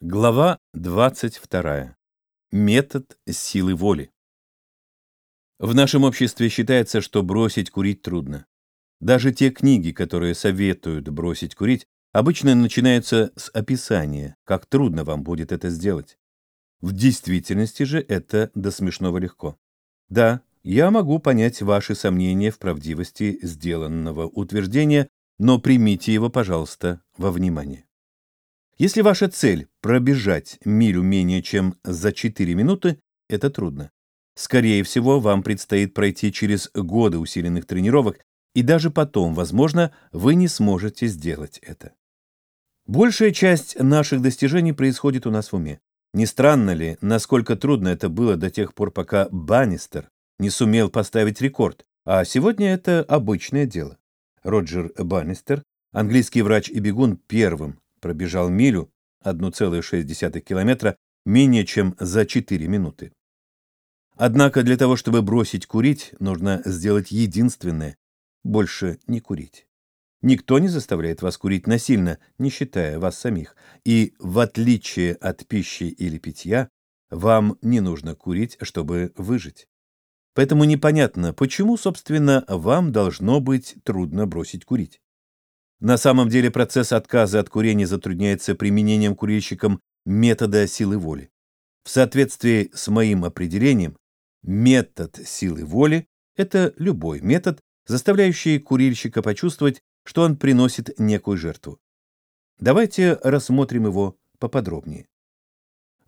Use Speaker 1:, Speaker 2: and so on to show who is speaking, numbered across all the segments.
Speaker 1: Глава 22. Метод силы воли. В нашем обществе считается, что бросить курить трудно. Даже те книги, которые советуют бросить курить, обычно начинаются с описания, как трудно вам будет это сделать. В действительности же это до смешного легко. Да, я могу понять ваши сомнения в правдивости сделанного утверждения, но примите его, пожалуйста, во внимание. Если ваша цель – пробежать милю менее чем за 4 минуты, это трудно. Скорее всего, вам предстоит пройти через годы усиленных тренировок, и даже потом, возможно, вы не сможете сделать это. Большая часть наших достижений происходит у нас в уме. Не странно ли, насколько трудно это было до тех пор, пока Баннистер не сумел поставить рекорд, а сегодня это обычное дело. Роджер Баннистер, английский врач и бегун, первым пробежал милю 1,6 километра менее чем за 4 минуты. Однако для того, чтобы бросить курить, нужно сделать единственное – больше не курить. Никто не заставляет вас курить насильно, не считая вас самих. И в отличие от пищи или питья, вам не нужно курить, чтобы выжить. Поэтому непонятно, почему, собственно, вам должно быть трудно бросить курить. На самом деле процесс отказа от курения затрудняется применением курильщиком метода силы воли. В соответствии с моим определением, метод силы воли – это любой метод, заставляющий курильщика почувствовать, что он приносит некую жертву. Давайте рассмотрим его поподробнее.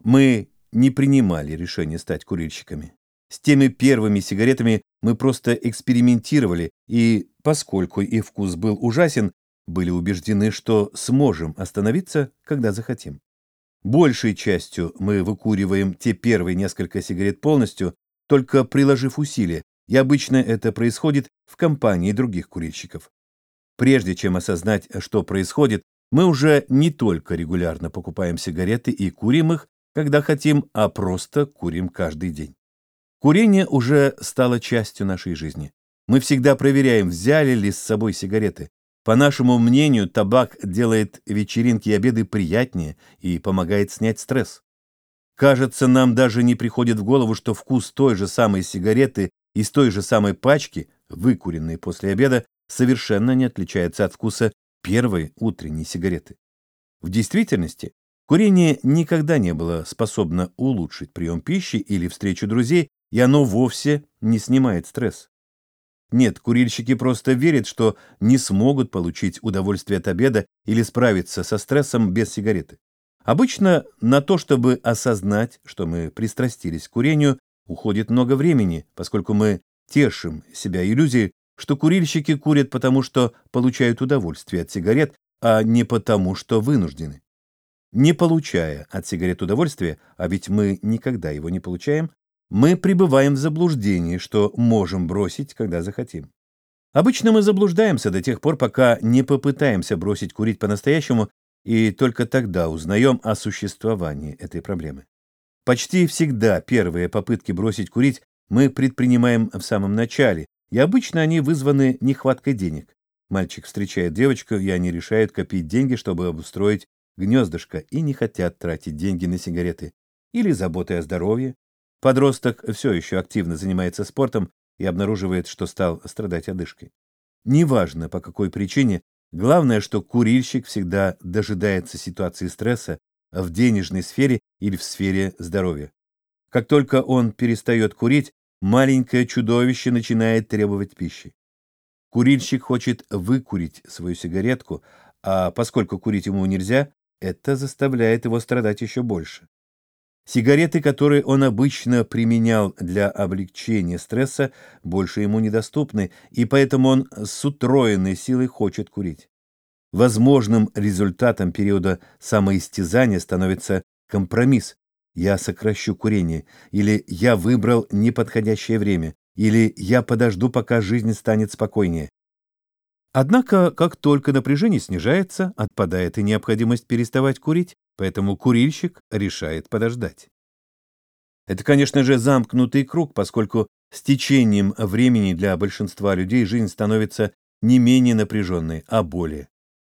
Speaker 1: Мы не принимали решение стать курильщиками. С теми первыми сигаретами мы просто экспериментировали, и поскольку их вкус был ужасен, были убеждены, что сможем остановиться, когда захотим. Большей частью мы выкуриваем те первые несколько сигарет полностью, только приложив усилия, и обычно это происходит в компании других курильщиков. Прежде чем осознать, что происходит, мы уже не только регулярно покупаем сигареты и курим их, когда хотим, а просто курим каждый день. Курение уже стало частью нашей жизни. Мы всегда проверяем, взяли ли с собой сигареты, по нашему мнению, табак делает вечеринки и обеды приятнее и помогает снять стресс. Кажется, нам даже не приходит в голову, что вкус той же самой сигареты из той же самой пачки, выкуренной после обеда, совершенно не отличается от вкуса первой утренней сигареты. В действительности, курение никогда не было способно улучшить прием пищи или встречу друзей, и оно вовсе не снимает стресс. Нет, курильщики просто верят, что не смогут получить удовольствие от обеда или справиться со стрессом без сигареты. Обычно на то, чтобы осознать, что мы пристрастились к курению, уходит много времени, поскольку мы тешим себя иллюзией, что курильщики курят потому, что получают удовольствие от сигарет, а не потому, что вынуждены. Не получая от сигарет удовольствия, а ведь мы никогда его не получаем, мы пребываем в заблуждении, что можем бросить, когда захотим. Обычно мы заблуждаемся до тех пор, пока не попытаемся бросить курить по-настоящему, и только тогда узнаем о существовании этой проблемы. Почти всегда первые попытки бросить курить мы предпринимаем в самом начале, и обычно они вызваны нехваткой денег. Мальчик встречает девочку, и они решают копить деньги, чтобы обустроить гнездышко, и не хотят тратить деньги на сигареты. Или заботой о здоровье, Подросток все еще активно занимается спортом и обнаруживает, что стал страдать одышкой. Неважно, по какой причине, главное, что курильщик всегда дожидается ситуации стресса в денежной сфере или в сфере здоровья. Как только он перестает курить, маленькое чудовище начинает требовать пищи. Курильщик хочет выкурить свою сигаретку, а поскольку курить ему нельзя, это заставляет его страдать еще больше. Сигареты, которые он обычно применял для облегчения стресса, больше ему недоступны, и поэтому он с утроенной силой хочет курить. Возможным результатом периода самоистязания становится компромисс. Я сокращу курение, или я выбрал неподходящее время, или я подожду, пока жизнь станет спокойнее. Однако, как только напряжение снижается, отпадает и необходимость переставать курить, поэтому курильщик решает подождать. Это, конечно же, замкнутый круг, поскольку с течением времени для большинства людей жизнь становится не менее напряженной, а более.